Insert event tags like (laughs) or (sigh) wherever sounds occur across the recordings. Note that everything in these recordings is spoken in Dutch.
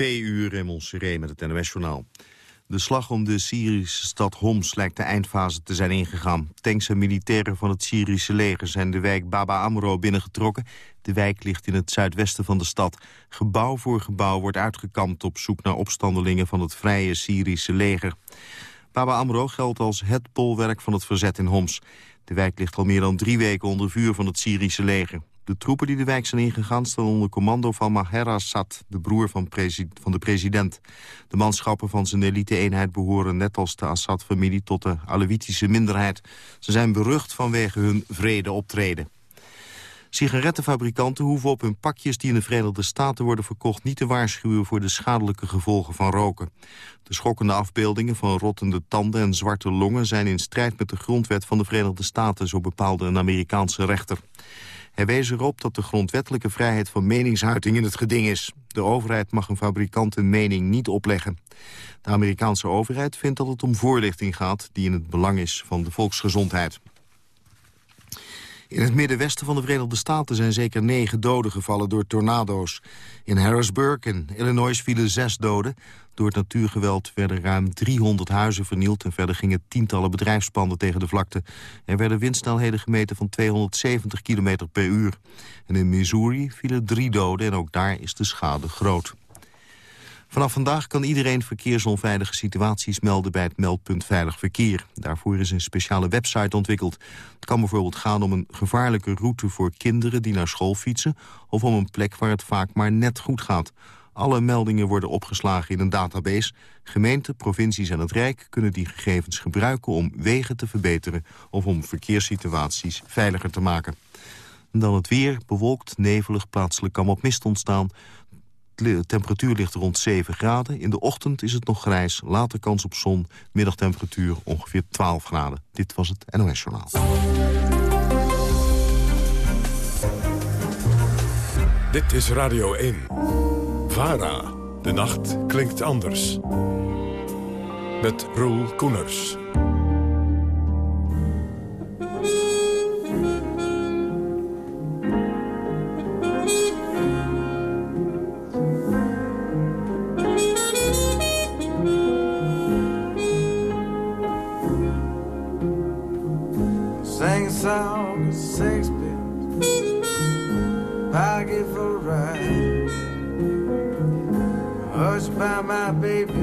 Twee uur in Montserrat met het NOS-journaal. De slag om de Syrische stad Homs lijkt de eindfase te zijn ingegaan. Tanks en militairen van het Syrische leger zijn de wijk Baba Amro binnengetrokken. De wijk ligt in het zuidwesten van de stad. Gebouw voor gebouw wordt uitgekampt op zoek naar opstandelingen van het vrije Syrische leger. Baba Amro geldt als het bolwerk van het verzet in Homs. De wijk ligt al meer dan drie weken onder vuur van het Syrische leger. De troepen die de wijk zijn ingegaan staan onder commando van Maher Assad, de broer van, van de president. De manschappen van zijn elite-eenheid behoren net als de Assad-familie tot de Alevitische minderheid. Ze zijn berucht vanwege hun vrede optreden. Sigarettenfabrikanten hoeven op hun pakjes die in de Verenigde Staten worden verkocht... niet te waarschuwen voor de schadelijke gevolgen van roken. De schokkende afbeeldingen van rottende tanden en zwarte longen... zijn in strijd met de grondwet van de Verenigde Staten... zo bepaalde een Amerikaanse rechter. Hij wees erop dat de grondwettelijke vrijheid van meningsuiting in het geding is. De overheid mag een fabrikant een mening niet opleggen. De Amerikaanse overheid vindt dat het om voorlichting gaat... die in het belang is van de volksgezondheid. In het middenwesten van de Verenigde Staten zijn zeker negen doden gevallen door tornado's. In Harrisburg in Illinois vielen zes doden. Door het natuurgeweld werden ruim 300 huizen vernield... en verder gingen tientallen bedrijfspanden tegen de vlakte. Er werden windsnelheden gemeten van 270 km per uur. En in Missouri vielen drie doden en ook daar is de schade groot. Vanaf vandaag kan iedereen verkeersonveilige situaties melden bij het meldpunt Veilig Verkeer. Daarvoor is een speciale website ontwikkeld. Het kan bijvoorbeeld gaan om een gevaarlijke route voor kinderen die naar school fietsen... of om een plek waar het vaak maar net goed gaat. Alle meldingen worden opgeslagen in een database. Gemeenten, provincies en het Rijk kunnen die gegevens gebruiken om wegen te verbeteren... of om verkeerssituaties veiliger te maken. En dan het weer, bewolkt, nevelig, plaatselijk kan wat mist ontstaan. De temperatuur ligt rond 7 graden. In de ochtend is het nog grijs, later kans op zon. Middagtemperatuur ongeveer 12 graden. Dit was het NOS Journaal. Dit is Radio 1. VARA. De nacht klinkt anders. Met Roel Koeners. baby.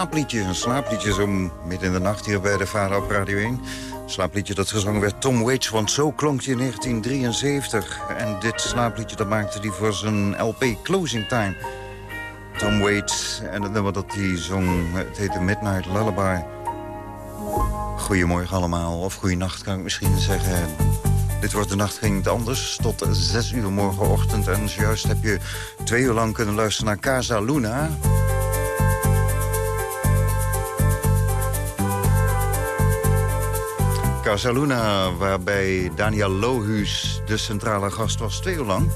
Slaapliedje, een slaapliedje zo midden in de nacht hier bij de Vader op Radio 1. Een slaapliedje dat gezongen werd Tom Waits, want zo klonk hij in 1973. En dit slaapliedje dat maakte hij voor zijn LP Closing Time. Tom Waits en het nummer dat hij zong, het heette Midnight Lullaby. Goedemorgen allemaal, of goeienacht kan ik misschien zeggen. Dit wordt de nacht ging het anders, tot 6 uur morgenochtend. En juist heb je twee uur lang kunnen luisteren naar Casa Luna... Casaluna, waarbij Daniel Lohuus de centrale gast was, twee uur lang.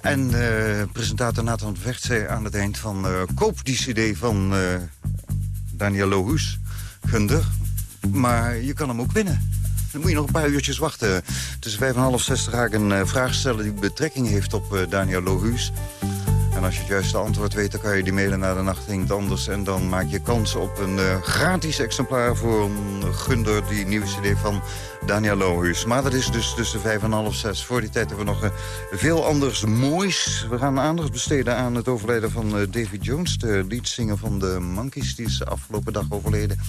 En uh, presentator Nathan Vecht zei aan het eind van... Uh, koop die cd van uh, Daniel Lohuus, Gunder. Maar je kan hem ook winnen. Dan moet je nog een paar uurtjes wachten. Tussen vijf en half zes ga ik een vraag stellen die betrekking heeft op Daniel Lohuus. Als je het juiste antwoord weet, dan kan je die mailen naar de nacht het anders. En dan maak je kans op een uh, gratis exemplaar voor een gunder, die nieuwe cd van Daniel Lohuis. Maar dat is dus tussen vijf en half zes. Voor die tijd hebben we nog uh, veel anders moois. We gaan aandacht besteden aan het overlijden van uh, Davy Jones, de leadzanger van de Monkeys. Die is de afgelopen dag overleden.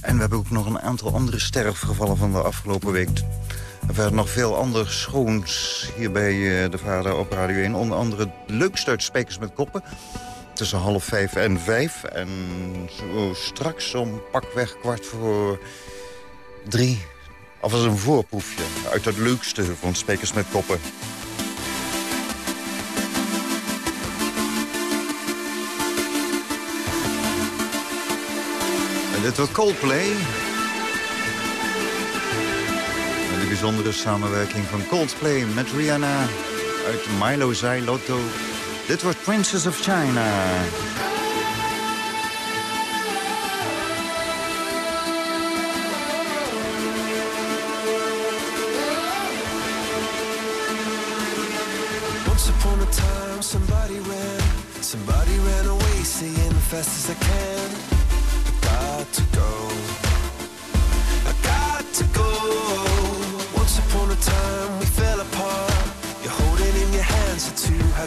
En we hebben ook nog een aantal andere sterfgevallen van de afgelopen week. En verder nog veel anders schoons hier bij uh, de Vader op Radio 1. Onder andere leukste uit Spijkers met Koppen. Tussen half vijf en vijf. En zo straks om pakweg kwart voor drie. Alvast een voorproefje uit het leukste van Spijkers met Koppen. En dit wordt Coldplay bijzondere samenwerking van Coldplay met Rihanna uit Milo Lotto. Dit wordt Princess of China. Once upon a time somebody ran, somebody ran away saying fast as I can. I got to go. I got to go.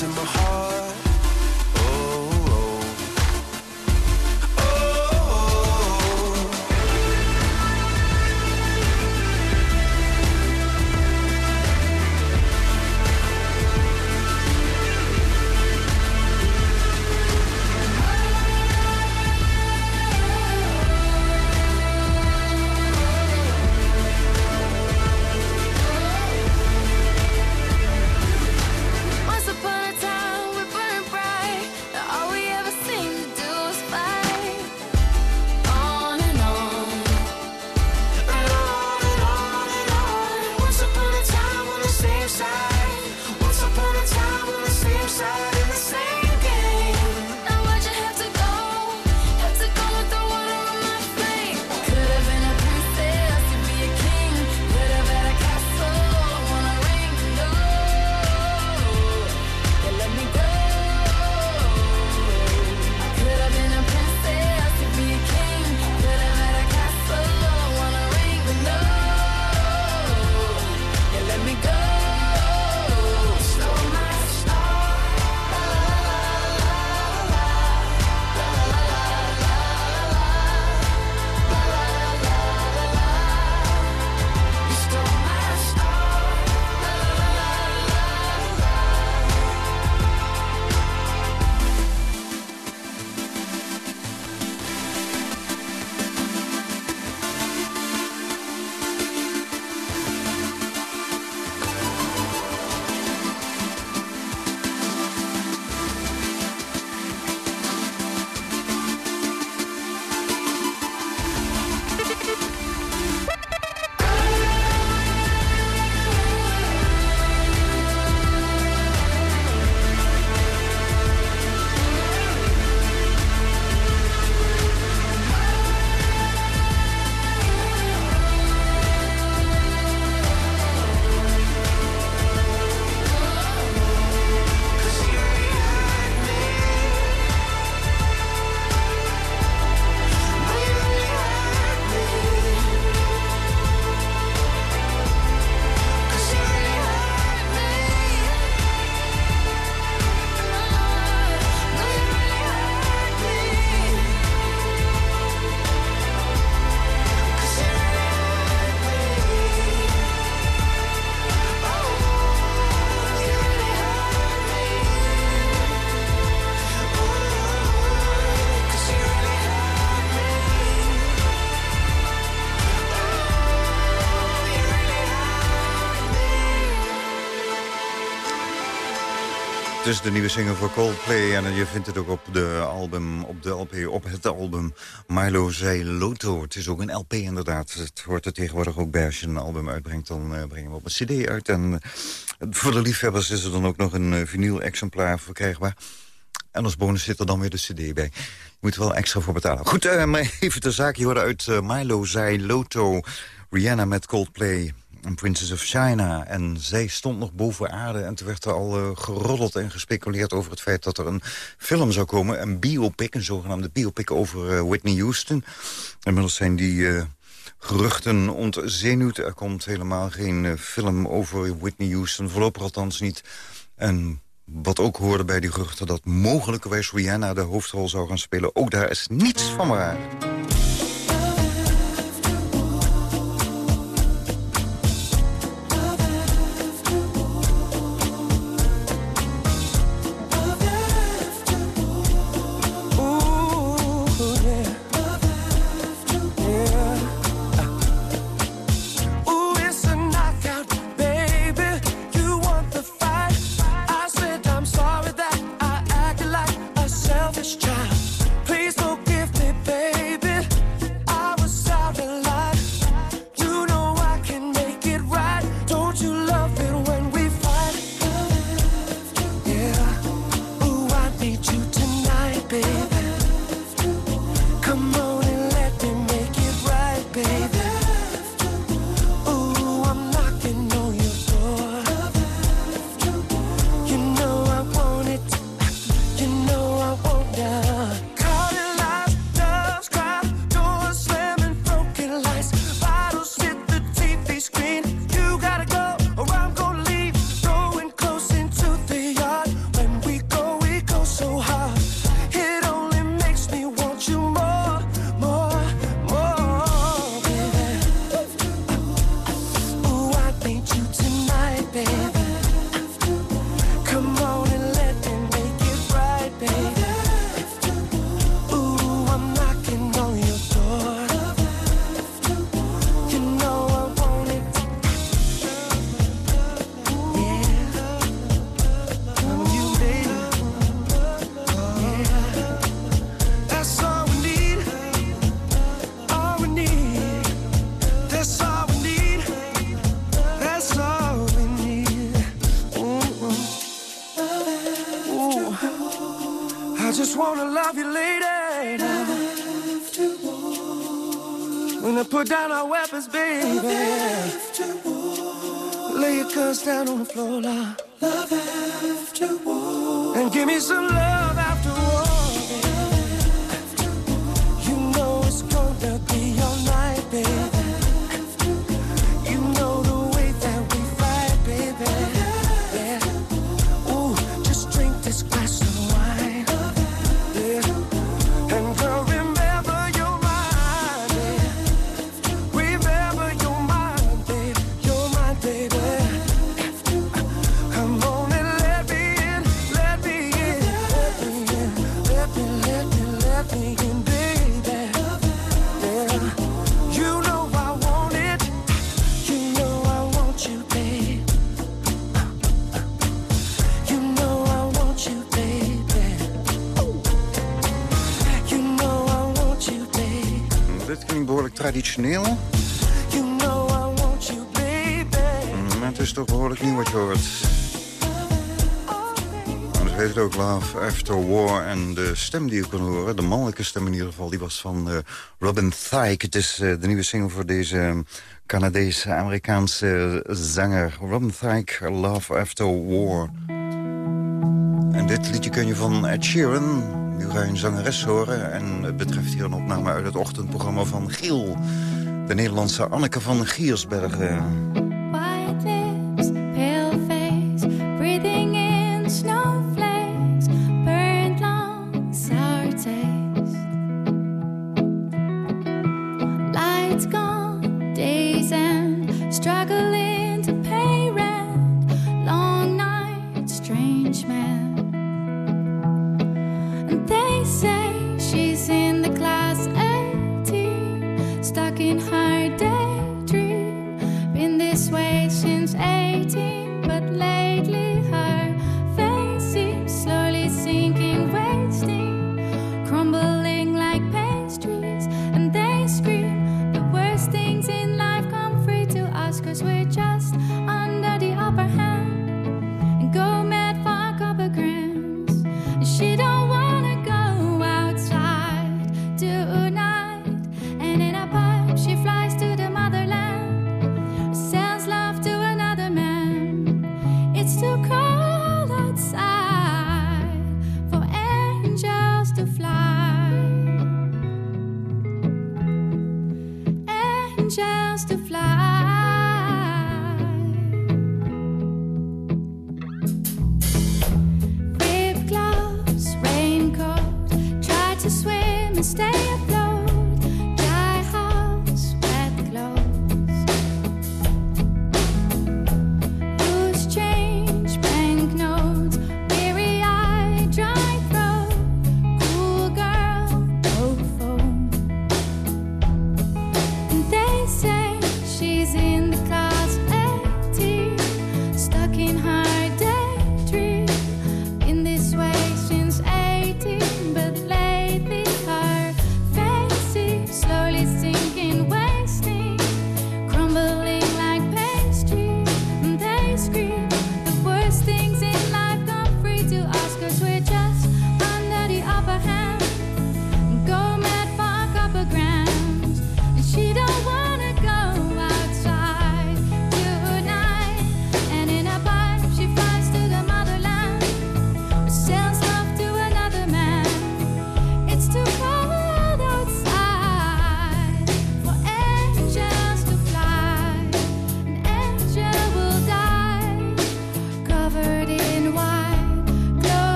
in my heart. Is de nieuwe single voor Coldplay. En je vindt het ook op de album, op de LP, op het album Milo Zei Loto. Het is ook een LP inderdaad. Het hoort er tegenwoordig ook bij. Als je een album uitbrengt, dan uh, breng je hem op een cd uit. En uh, voor de liefhebbers is er dan ook nog een uh, vinyl-exemplaar verkrijgbaar. En als bonus zit er dan weer de cd bij. Je moet er wel extra voor betalen. Goed, maar even de zaak. Je uit Milo Zei Loto. Rihanna met Coldplay een Princess of China. En zij stond nog boven aarde en toen werd er al uh, geroddeld en gespeculeerd over het feit dat er een film zou komen. Een biopic, een zogenaamde biopic over uh, Whitney Houston. Inmiddels zijn die uh, geruchten ontzenuwd. Er komt helemaal geen film over Whitney Houston, voorlopig althans niet. En wat ook hoorde bij die geruchten dat mogelijkerwijs Rihanna de hoofdrol zou gaan spelen. Ook daar is niets van waar. Down on the floor, love. Love after war. And give me some love After War. En de stem die je kon horen, de mannelijke stem in ieder geval... die was van uh, Robin Thicke. Het is uh, de nieuwe single voor deze Canadese, Amerikaanse zanger. Robin Thicke, Love After War. En dit liedje kun je van Ed Sheeran nu ga je een zangeres horen. En het betreft hier een opname uit het ochtendprogramma van Giel. De Nederlandse Anneke van Giersbergen.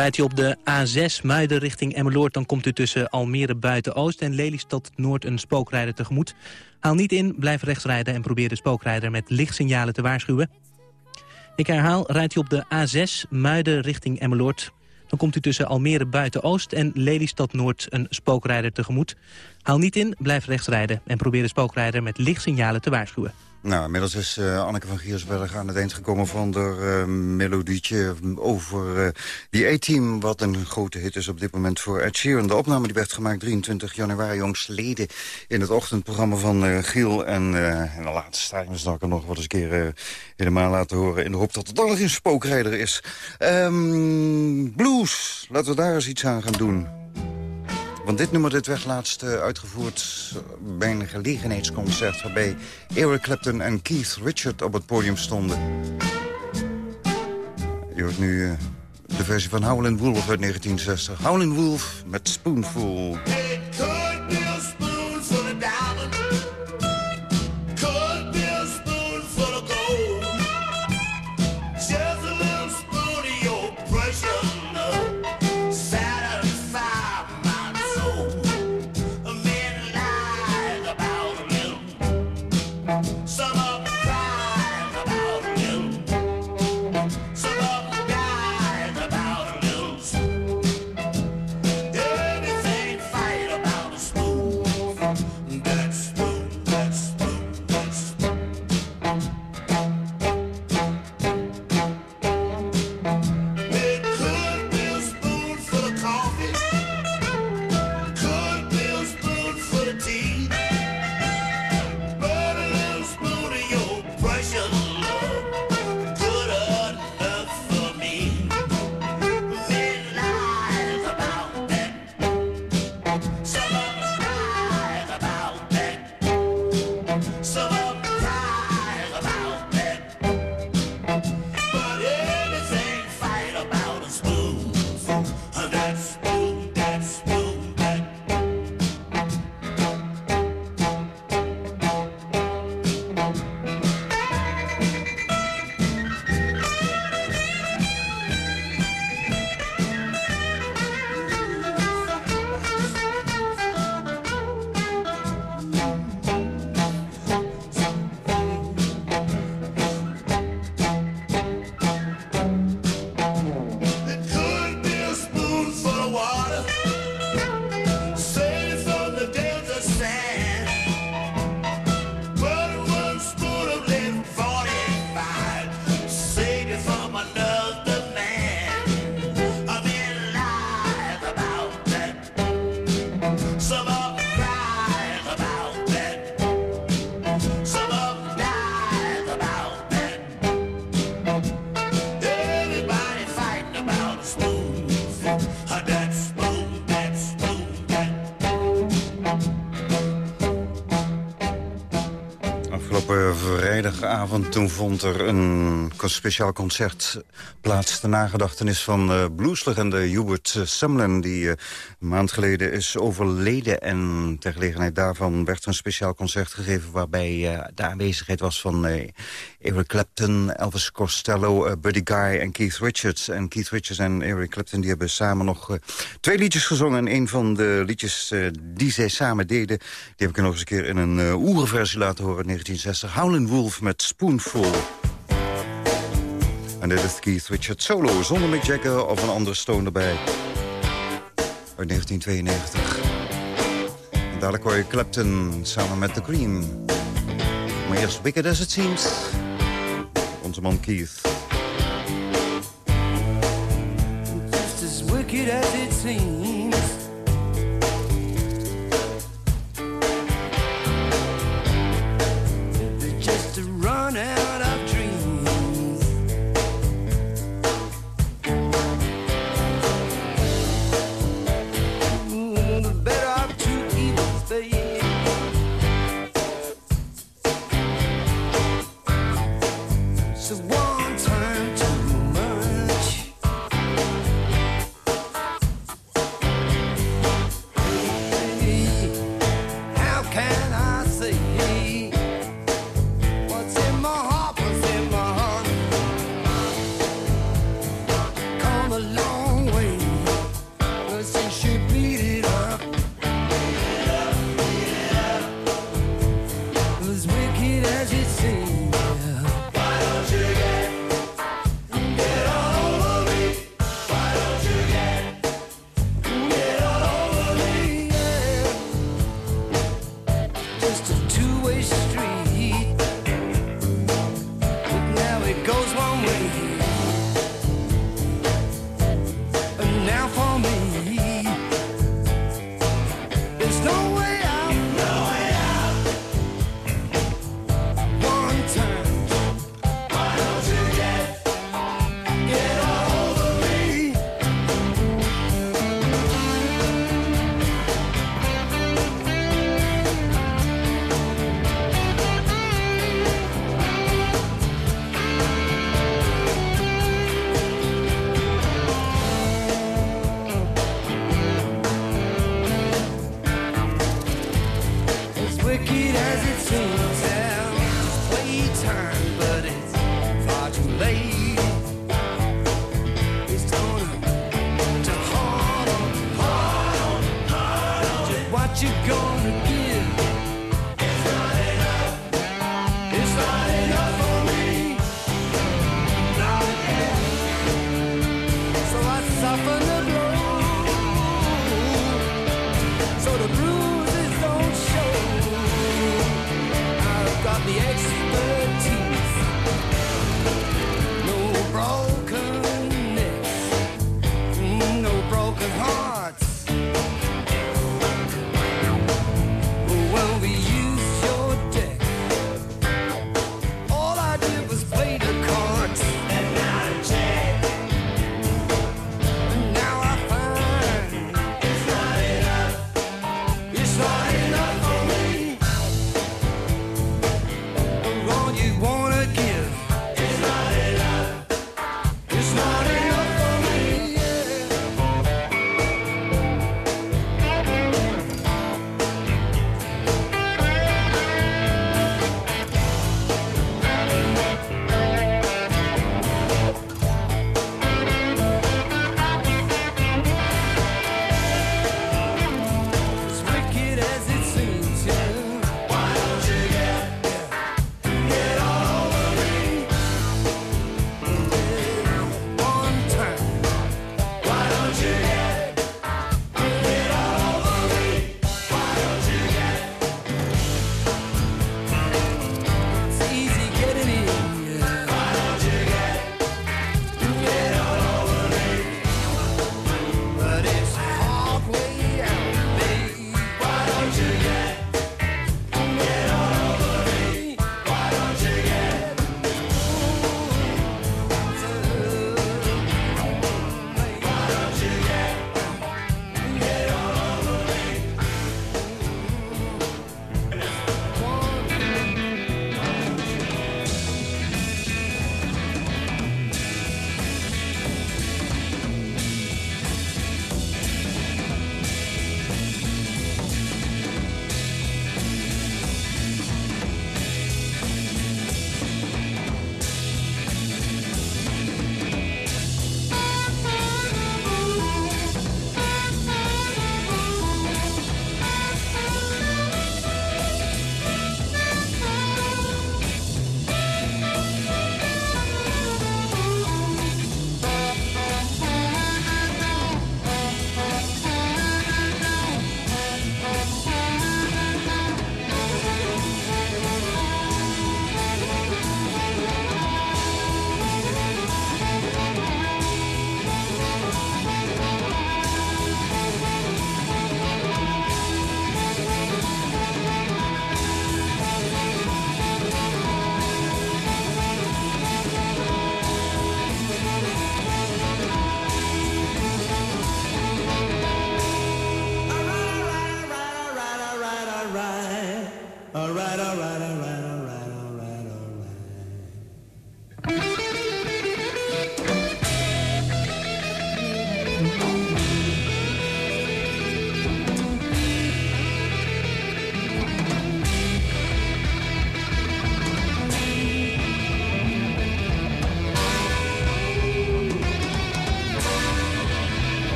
Rijdt u op de A6 Muiden richting Emmeloord... dan komt u tussen Almere Buiten-Oost en Lelystad Noord een spookrijder tegemoet. Haal niet in, blijf rechts rijden en probeer de spookrijder met lichtsignalen te waarschuwen. Ik herhaal, rijdt u op de A6 Muiden richting Emmeloord... dan komt u tussen Almere Buiten-Oost en Lelystad Noord een spookrijder tegemoet. Haal niet in, blijf rechts rijden en probeer de spookrijder met lichtsignalen te waarschuwen. Nou, inmiddels is eh, Anneke van Giersberg aan het eind gekomen van de eh, melodietje over eh, die A-team, wat een grote hit is op dit moment voor Ed Sheeran. De opname die werd gemaakt 23 januari jongstleden in het ochtendprogramma van Giel. En in de laatste stadium zal ik nog wat eens een keer helemaal laten horen in de hoop dat het dan nog een spookrijder is. Ehm, blues, laten we daar eens iets aan gaan doen. Want dit nummer dit werd laatst uh, uitgevoerd bij een gelegenheidsconcert... waarbij Eric Clapton en Keith Richard op het podium stonden. Je hoort nu uh, de versie van Howlin' Wolf uit 1960. Howlin' Wolf met Spoonful. Vrijdagavond. Toen vond er een speciaal concert plaats... ter nagedachtenis van uh, blueslegende Hubert Sumlin... die uh, een maand geleden is overleden. En ter gelegenheid daarvan werd een speciaal concert gegeven... waarbij de aanwezigheid was van Eric Clapton, Elvis Costello... Buddy Guy en Keith Richards. En Keith Richards en Eric Clapton die hebben samen nog twee liedjes gezongen. En een van de liedjes die zij samen deden... die heb ik nog eens een keer in een oerenversie laten horen in 1960. Howlin' Wolf met Spoonful. En dit is Keith Richards solo, zonder Mick Jagger of een andere stone erbij. Uit 1992. En dadelijk hoor je Clapton samen met The Cream. Maar eerst Wicked As It Seems. onze man Keith. Just as wicked as it seems.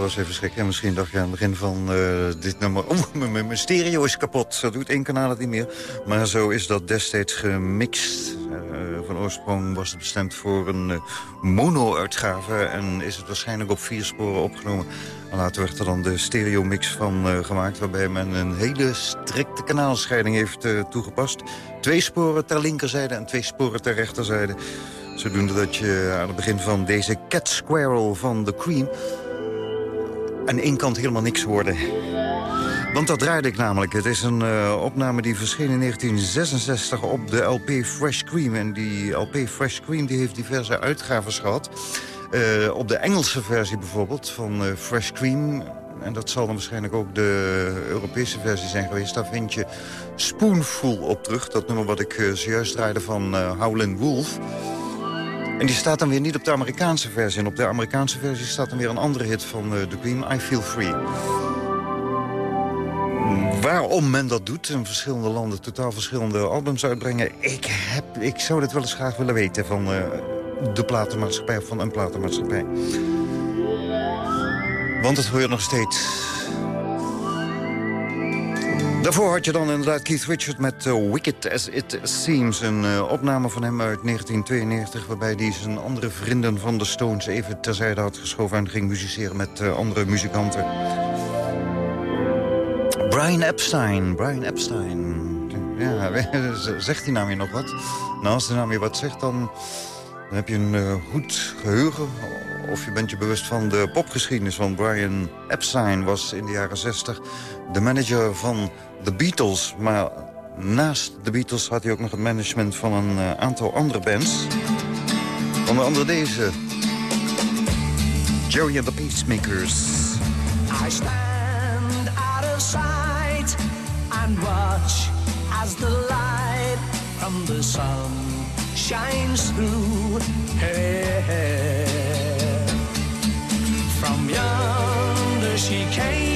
Was even schrik. En misschien dacht je aan het begin van uh, dit nummer... Oh, mijn stereo is kapot. Dat doet één kanaal het niet meer. Maar zo is dat destijds gemixt. Uh, van oorsprong was het bestemd voor een uh, mono-uitgave... en is het waarschijnlijk op vier sporen opgenomen. En later werd er dan de stereo-mix van gemaakt... waarbij men een hele strikte kanaalscheiding heeft toegepast. Twee sporen ter linkerzijde en twee sporen ter rechterzijde. Zodoende dat je aan het begin van deze Cat Squirrel van The Cream... aan één kant helemaal niks hoorde. Want dat draaide ik namelijk. Het is een uh, opname die verscheen in 1966 op de LP Fresh Cream. En die LP Fresh Cream die heeft diverse uitgaves gehad. Uh, op de Engelse versie bijvoorbeeld van uh, Fresh Cream... en dat zal dan waarschijnlijk ook de Europese versie zijn geweest... daar vind je Spoonful op terug. Dat nummer wat ik zojuist draaide van Howlin' Wolf... En die staat dan weer niet op de Amerikaanse versie. En op de Amerikaanse versie staat dan weer een andere hit van uh, The Queen, I Feel Free. Waarom men dat doet, in verschillende landen totaal verschillende albums uitbrengen... ik, heb, ik zou dit wel eens graag willen weten van uh, de platenmaatschappij of van een platenmaatschappij. Want het hoor je nog steeds Daarvoor had je dan inderdaad Keith Richard met uh, Wicked As It Seems. Een uh, opname van hem uit 1992... waarbij hij zijn andere vrienden van de Stones even terzijde had geschoven... en ging musiceren met uh, andere muzikanten. Brian Epstein, Brian Epstein. Ja, (laughs) zegt die naam je nog wat? Nou, als de naam je wat zegt, dan, dan heb je een goed geheugen of je bent je bewust van de popgeschiedenis. van Brian Epstein was in de jaren 60 de manager van de Beatles. Maar naast de Beatles had hij ook nog het management van een uh, aantal andere bands. Onder andere deze. Jerry and the Pacemakers. I stand out of sight and watch as the light from the sun shines through. Hey. From yonder she came.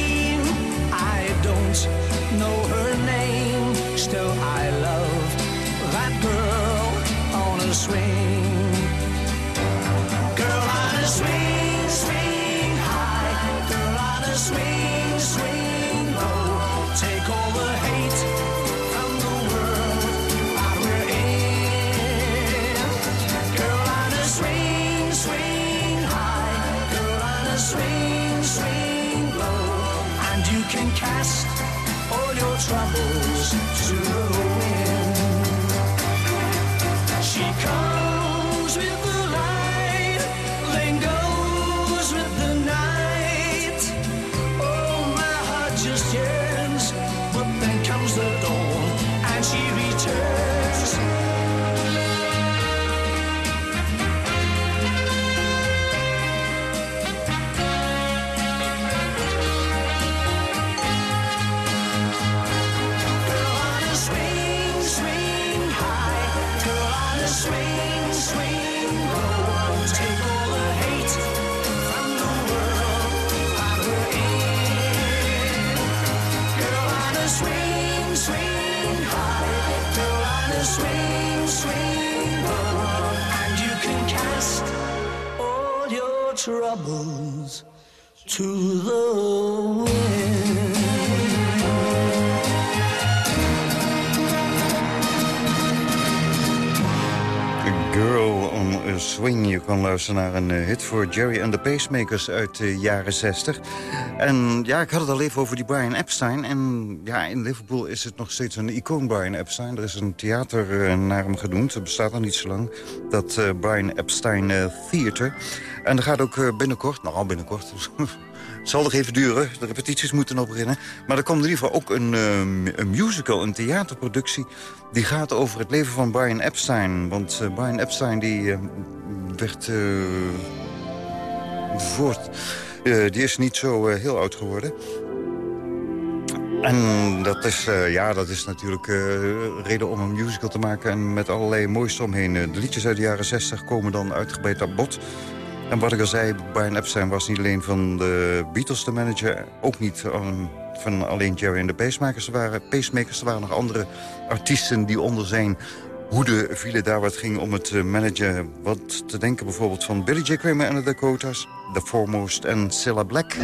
Swing. Je kan luisteren naar een eh, hit voor Jerry and the Pacemakers uit de jaren 60. En ja, ik had het al even over die Brian Epstein. En ja, in Liverpool is het nog steeds een icoon, Brian Epstein. Er is een theater eh, naar hem genoemd. Het bestaat nog niet zo lang. Dat eh, Brian Epstein Theater. En er gaat ook binnenkort, nou binnenkort... (laughs) Zal nog even duren, de repetities moeten nog beginnen. Maar er komt in ieder geval ook een, ehm, een musical, een theaterproductie... die gaat over het leven van Brian Epstein. Want eh, Brian Epstein die, eh, werd eh, voort... die is niet zo heel oud geworden. En dat is, ja, dat is natuurlijk reden om een musical te maken... en met allerlei moois omheen. de liedjes uit de jaren 60 komen dan uitgebreid aan bod... En wat ik al zei, Brian Epstein was niet alleen van de Beatles de manager... ook niet van alleen Jerry en de Pacemakers. Er waren, pacemakers, er waren nog andere artiesten die onder zijn hoede vielen... daar wat ging om het eh, managen. Wat te denken bijvoorbeeld van Billy J. Kramer en de Dakotas... The Foremost en Cilla Black.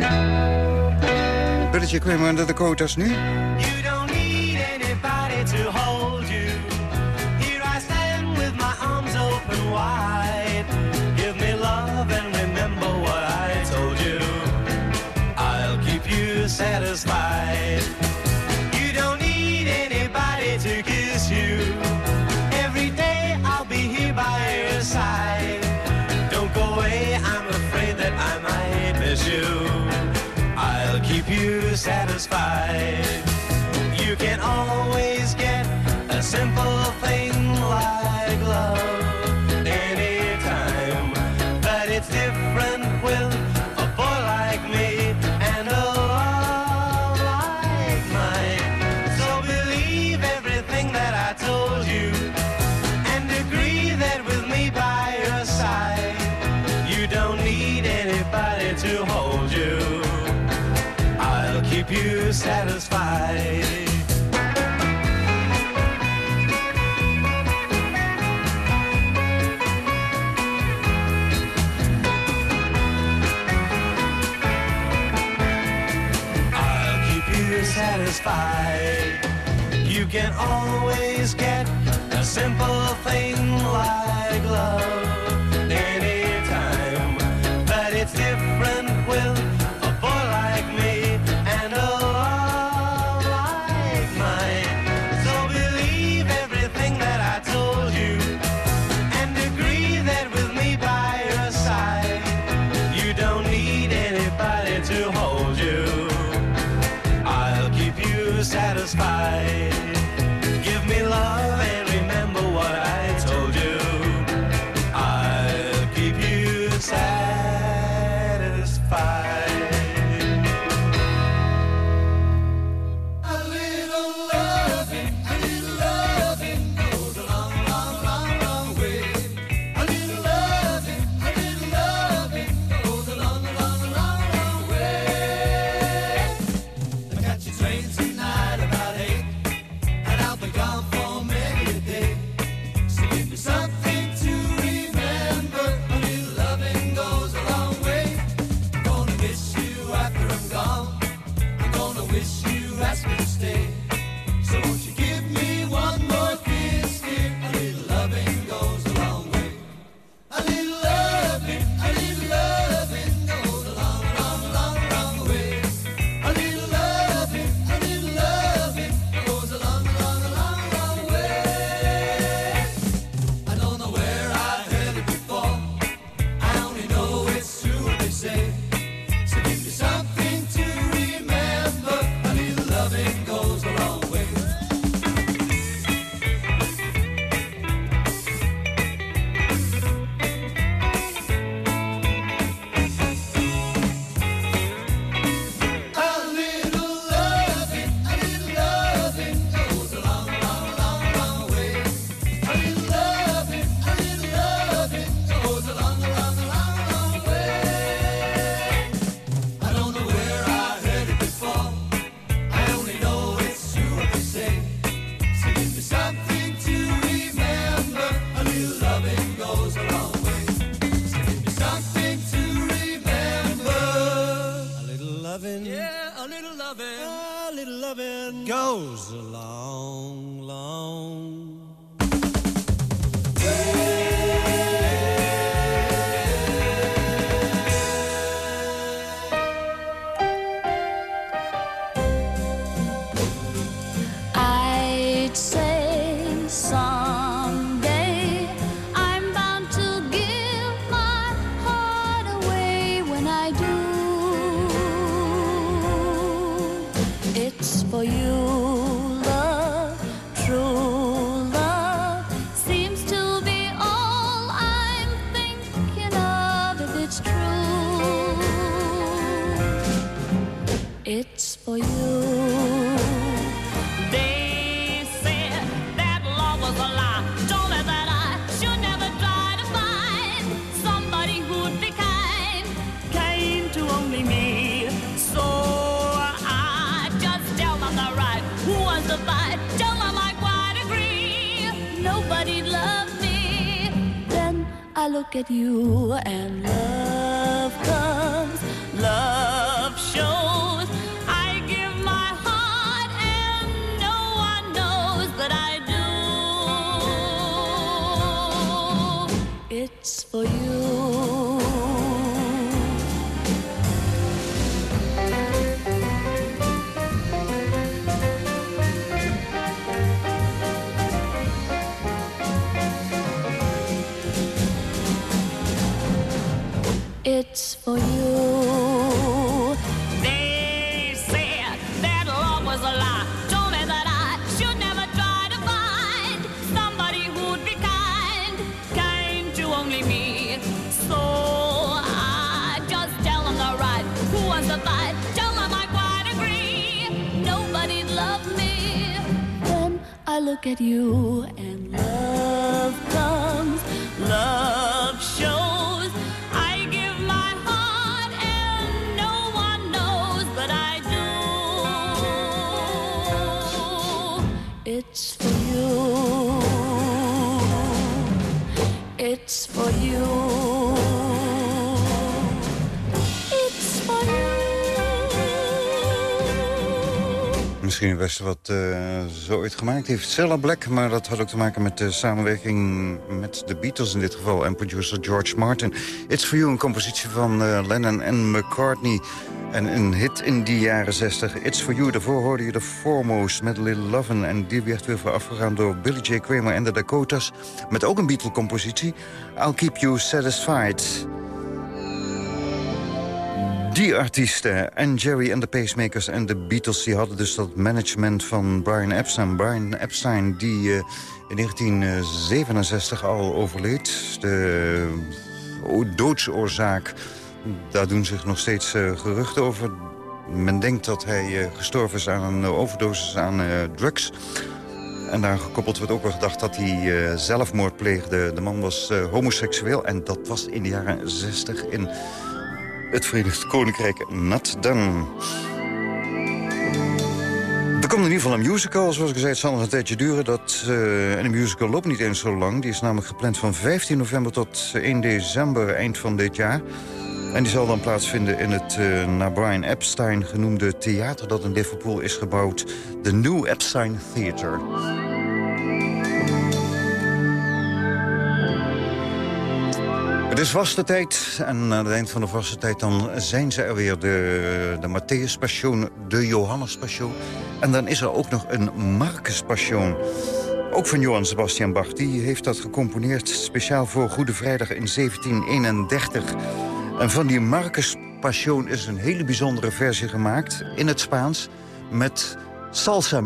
Billy J. Kramer en de Dakotas nu... You don't need anybody to hold satisfied. You can always can always. At you and look at you Misschien het beste wat eh, zo ooit gemaakt heeft. Cella Black, maar dat had ook te maken met de samenwerking met de Beatles in dit geval... en producer George Martin. It's For You, een compositie van eh, Lennon en McCartney. En een hit in die jaren 60. It's For You, daarvoor hoorde je de Foremost met Little Lovin'. En die werd weer voorafgegaan door Billy J. Kramer en de Dakotas. Met ook een Beatle-compositie. I'll Keep You Satisfied. Die artiesten en Jerry en de Pacemakers en de Beatles... die hadden dus dat management van Brian Epstein. Brian Epstein die uh, in 1967 al overleed. De doodsoorzaak, daar doen zich nog steeds uh, geruchten over. Men denkt dat hij gestorven is aan een overdosis aan drugs... En daar gekoppeld wordt ook wel gedacht dat hij uh, zelfmoord pleegde. De man was homoseksueel en dat was in de jaren 60 in het Verenigd Koninkrijk not done. Er komt in ieder geval een musical. Zoals ik zei, het zal nog een tijdje duren. Dat, uh, en een musical loopt niet eens zo lang. Die is namelijk gepland van 15 november tot 1 december eind van dit jaar. En die zal dan plaatsvinden in het uh, naar Brian Epstein genoemde theater... dat in Liverpool is gebouwd. De New Epstein Theater. Het is vaste tijd en aan het eind van de vaste tijd dan zijn ze er weer. De, de Matthäus Passion, de Johannes Passion. En dan is er ook nog een Marcus Passion. Ook van Johann Sebastian Bach. Die heeft dat gecomponeerd speciaal voor Goede Vrijdag in 1731. En van die Marcus Passion is een hele bijzondere versie gemaakt in het Spaans met salsa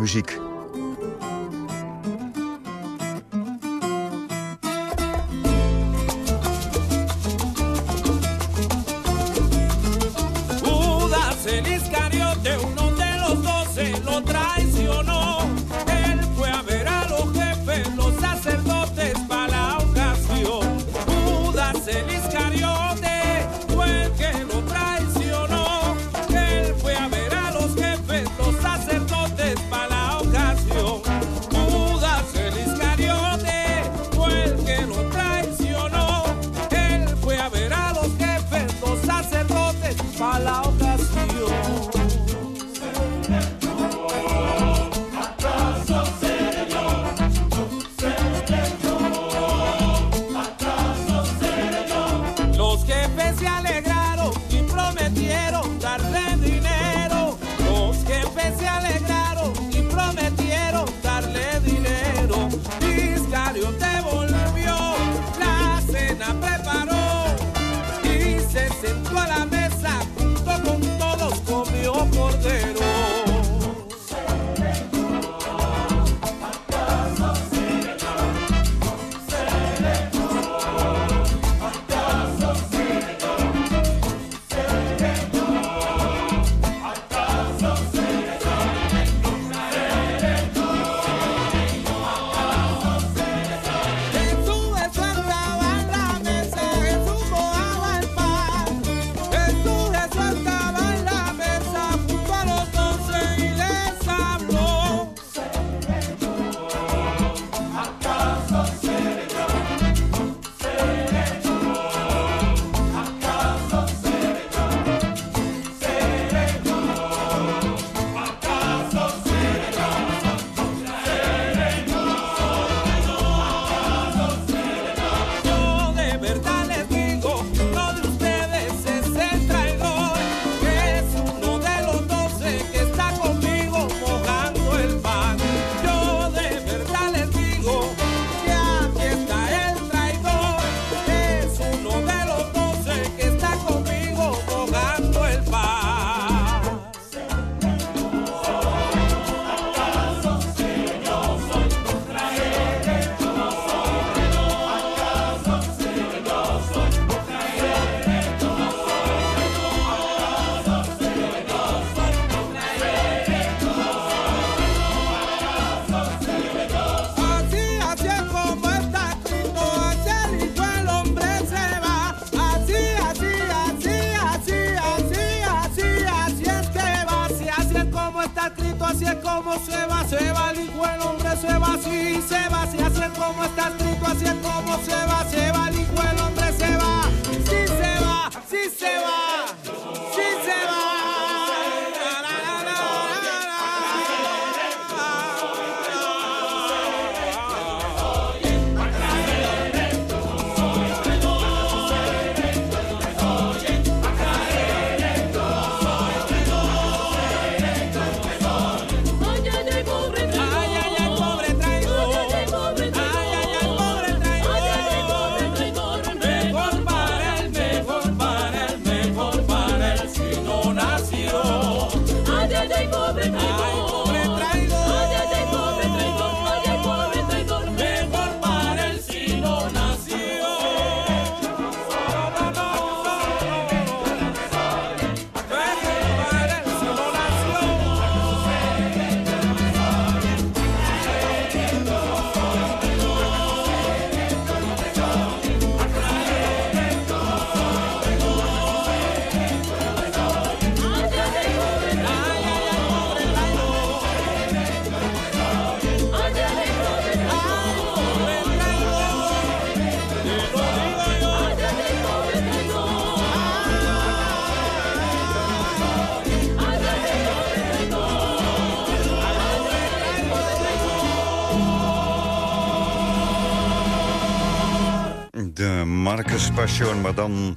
De Marcus Passion, maar dan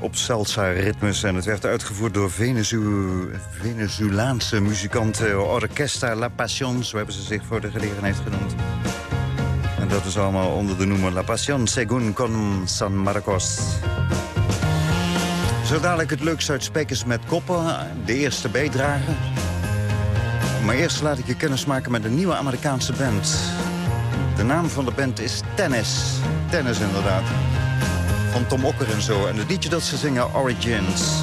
op salsa ritmes. En het werd uitgevoerd door Venezu Venezolaanse muzikanten Orquesta La Passion. Zo hebben ze zich voor de gelegenheid genoemd. En dat is allemaal onder de noemer La Passion Según con San Marcos. Zo dadelijk het leukste uit Spekers met Koppen, de eerste bijdrage. Maar eerst laat ik je kennis maken met een nieuwe Amerikaanse band. De naam van de band is Tennis. Tennis inderdaad. Van Tom Okker en zo. En het liedje dat ze zingen, Origins.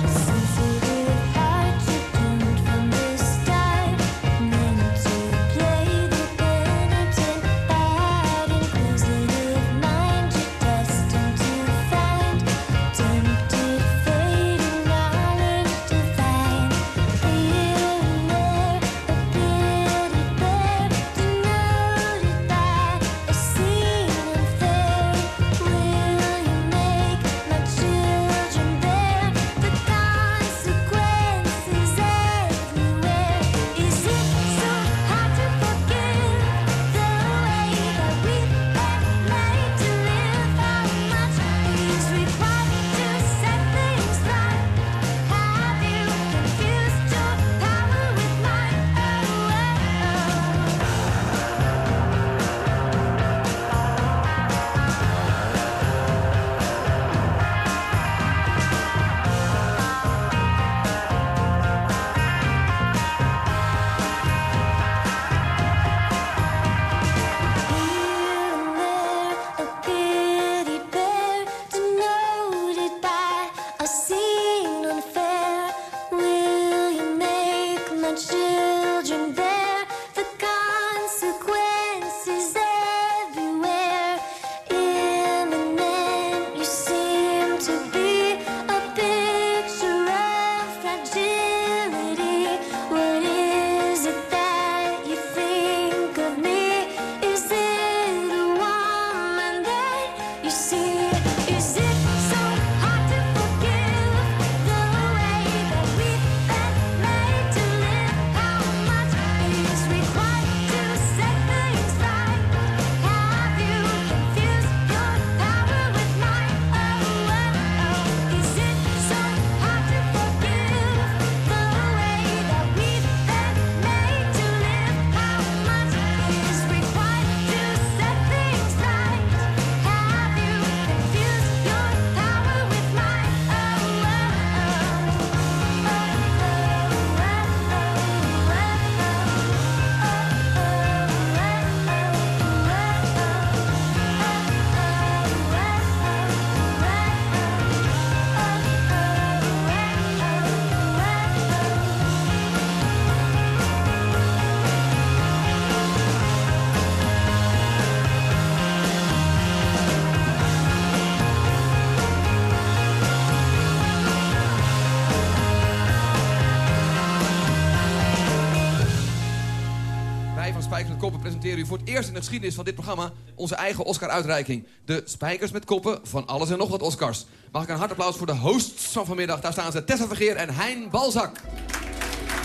Koppen presenteren u voor het eerst in de geschiedenis van dit programma onze eigen Oscar-uitreiking. De Spijkers met Koppen van alles en nog wat Oscars. Mag ik een hard applaus voor de hosts van vanmiddag. Daar staan ze, Tessa Vergeer en Hein Balzak.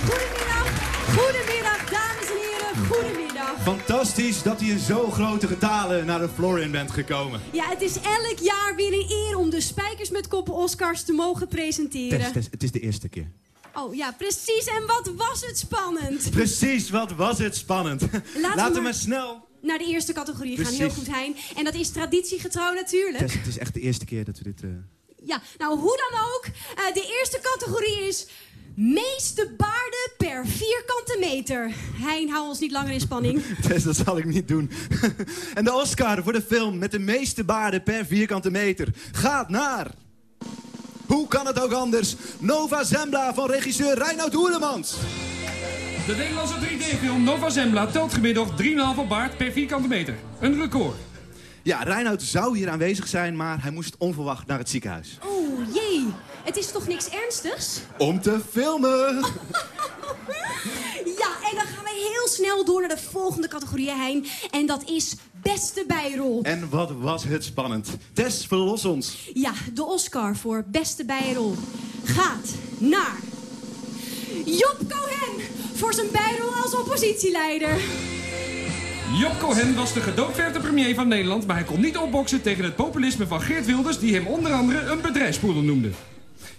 Goedemiddag, goedemiddag, dames en heren, goedemiddag. Fantastisch dat hij in zo grote getalen naar de Florin bent gekomen. Ja, het is elk jaar weer een eer om de Spijkers met Koppen Oscars te mogen presenteren. Tess, Tess, het is de eerste keer. Oh ja, precies. En wat was het spannend. Precies, wat was het spannend. Laten, we we maar- maar snel. Naar de eerste categorie gaan, heel goed Hein. En dat is traditiegetrouw natuurlijk. Tess, het is echt de eerste keer dat we dit... eh, Ja, nou hoe dan ook. eh, de eerste categorie is meeste baarden per vierkante meter. Hein, hou ons niet langer in spanning. (laughs) Tess, dat zal ik niet doen. (laughs) en de Oscar voor de film met de meeste baarden per vierkante meter gaat naar... Hoe kan het ook anders? Nova Zembla van regisseur Reinoud Oerlemans. De Nederlandse 3D-film Nova Zembla telt gemiddeld 3,5 baard per vierkante meter. Een record. Ja, Reinoud zou hier aanwezig zijn, maar hij moest onverwacht naar het ziekenhuis. Oh jee, het is toch niks ernstigs? Om te filmen! (laughs) Ja, en dan gaan we heel snel door naar de volgende categorie, Hein. En dat is beste bijrol. En wat was het spannend. Tess, verlos ons. Ja, de Oscar voor beste bijrol gaat naar... Job Cohen voor zijn bijrol als oppositieleider. Job Cohen was de gedoodverfde premier van Nederland... maar hij kon niet opboksen tegen het populisme van Geert Wilders... die hem onder andere een bedrijfspoedel noemde.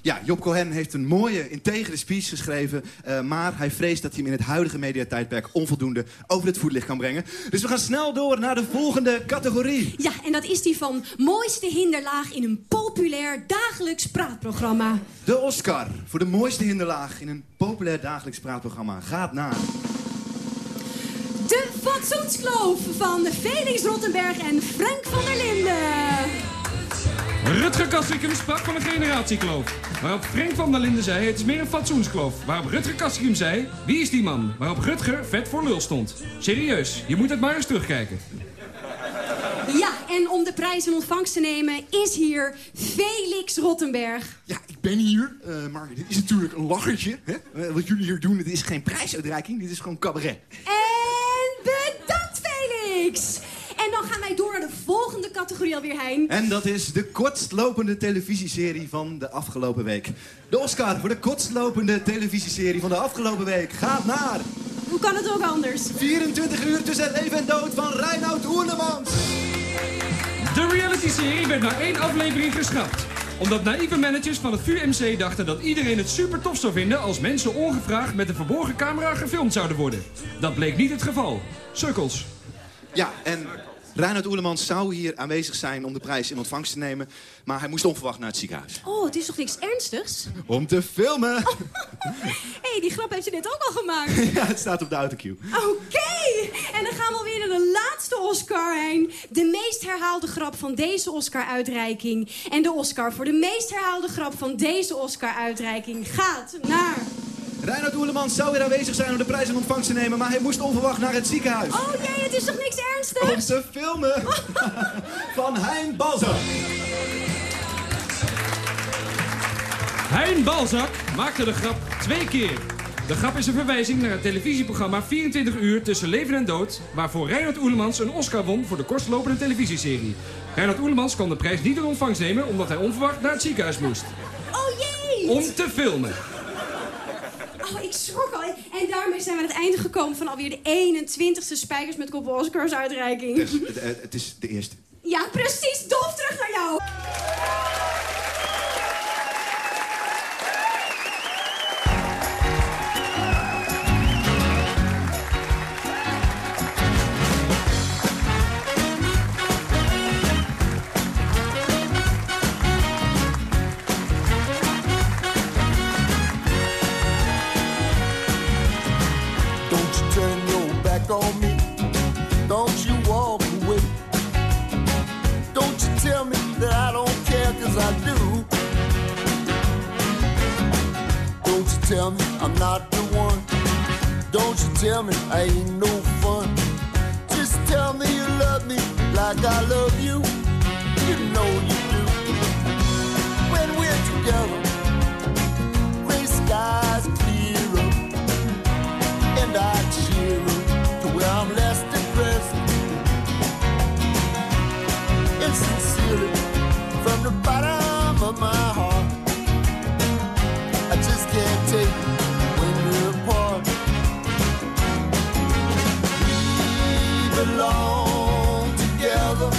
Ja, Job Cohen heeft een mooie, integere speech geschreven... eh, maar hij vreest dat hij hem in het huidige mediatijdperk onvoldoende over het voetlicht kan brengen. Dus we gaan snel door naar de volgende categorie. Ja, en dat is die van mooiste hinderlaag in een populair dagelijks praatprogramma. De Oscar voor de mooiste hinderlaag in een populair dagelijks praatprogramma gaat naar... De fatsoenskloof van Felix Rottenberg en Frank van der Linden. Rutger Kastrikum sprak van een generatiekloof. Waarop Frank van der Linden zei, het is meer een fatsoenskloof. Waarop Rutger Kastrikum zei, wie is die man? Waarop Rutger vet voor lul stond. Serieus, je moet het maar eens terugkijken. Ja, en om de prijs in ontvangst te nemen is hier Felix Rottenberg. Ja, ik ben hier, eh, maar dit is natuurlijk een lachertje. Hè? Eh, wat jullie hier doen, dit is geen prijsuitreiking, dit is gewoon cabaret. En bedankt Felix! En dan gaan wij door naar de volgende categorie alweer, Hein. En dat is de kortstlopende televisieserie van de afgelopen week. De Oscar voor de kortstlopende televisieserie van de afgelopen week gaat naar... Hoe kan het ook anders? 24 uur tussen leven en dood van Reinoud Oerlemans. De reality-serie werd na één aflevering geschrapt. Omdat naïeve managers van het VUMC dachten dat iedereen het super tof zou vinden... als mensen ongevraagd met een verborgen camera gefilmd zouden worden. Dat bleek niet het geval. Sukkels. Ja, en Reinoud Oerlemans zou hier aanwezig zijn om de prijs in ontvangst te nemen. Maar hij moest onverwacht naar het ziekenhuis. Oh, het is toch niks ernstigs? Om te filmen. Hé, (laughs) hey, die grap heeft je net ook al gemaakt. (laughs) ja, het staat op de autocue. Oké, en dan gaan we alweer naar de laatste Oscar heen. De meest herhaalde grap van deze Oscar-uitreiking. En de Oscar voor de meest herhaalde grap van deze Oscar-uitreiking gaat naar... Reinoud Oerlemans zou weer aanwezig zijn om de prijs in ontvangst te nemen. Maar hij moest onverwacht naar het ziekenhuis. Oh jee, het is toch niks Om ernstigs? te filmen. (laughs) Van Hein Balzak. Hein Balzak maakte de grap twee keer. De grap is een verwijzing naar het televisieprogramma 24 uur tussen leven en dood... waarvoor Reinhard Oerlemans een Oscar won voor de kortstlopende televisieserie. Reinhard Oerlemans kon de prijs niet in ontvangst nemen... omdat hij onverwacht naar het ziekenhuis moest. Oh jee! Om te filmen. Oh, ik schrok al. En daarmee zijn we aan het einde gekomen van alweer de 21ste Spijkers met Koppen Oscars uitreiking. Dus, het, het is de eerste. Ja, precies. Dolf, terug naar jou. Back on me. Don't you walk away. Don't you tell me that I don't care, cause I do. Don't you tell me I'm not the one. Don't you tell me I ain't no fun. Just tell me you love me like I love you. You know you do. When we're together, gray skies clear up and I the bottom of my heart. I just can't take it when you're apart. We belong together.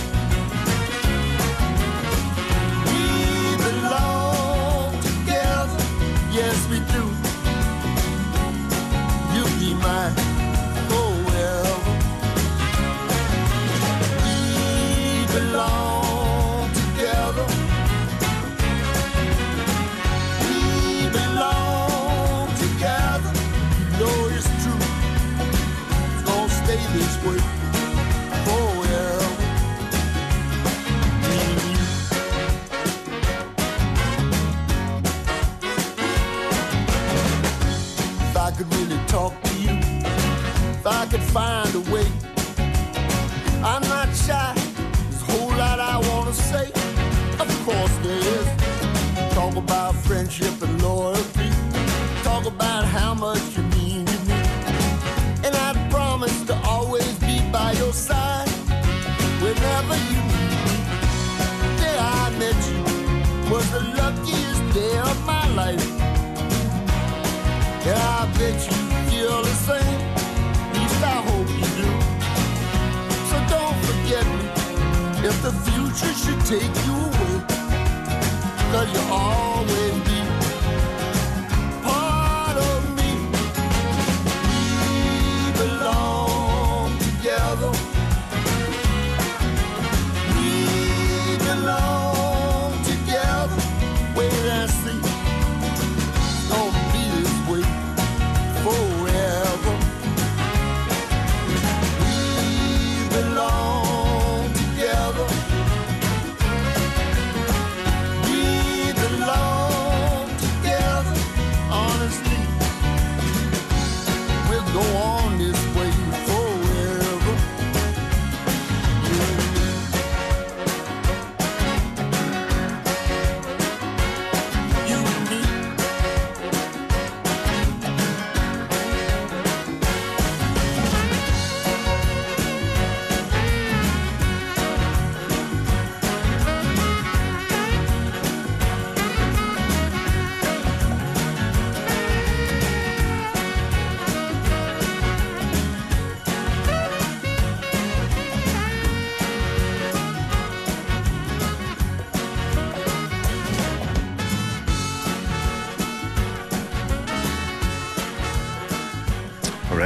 Could find a way, I'm not shy. There's a whole lot I wanna say. Of course there is. Talk about friendship and loyalty. Talk about how much future should take you away. Cause you'll always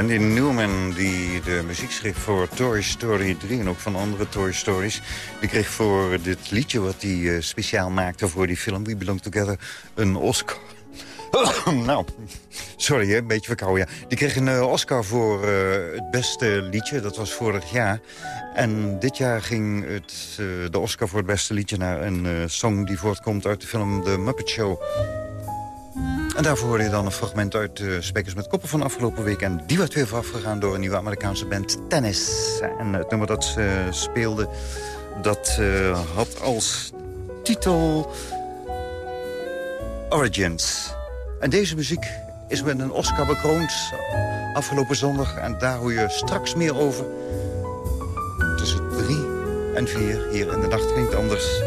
Randy Newman, die de muziek schreef voor Toy Story 3 en ook van andere Toy Stories... die kreeg voor dit liedje wat hij eh, speciaal maakte voor die film... We Belong Together, een Oscar. (coughs) nou, sorry, een beetje verkouden. Ja. Die kreeg een eh, Oscar voor eh, het beste liedje, dat was vorig jaar. En dit jaar ging het, de Oscar voor het beste liedje naar een song... die voortkomt uit de film The Muppet Show... En daarvoor hoorde je dan een fragment uit de Spekers met Koppen van afgelopen week. En die werd weer voorafgegaan door een nieuwe Amerikaanse band, Tennis. En het nummer dat ze speelde, dat eh, had als titel Origins. En deze muziek is met een Oscar bekroond afgelopen zondag. En daar hoor je straks meer over. Tussen drie en vier hier in de nacht klinkt anders.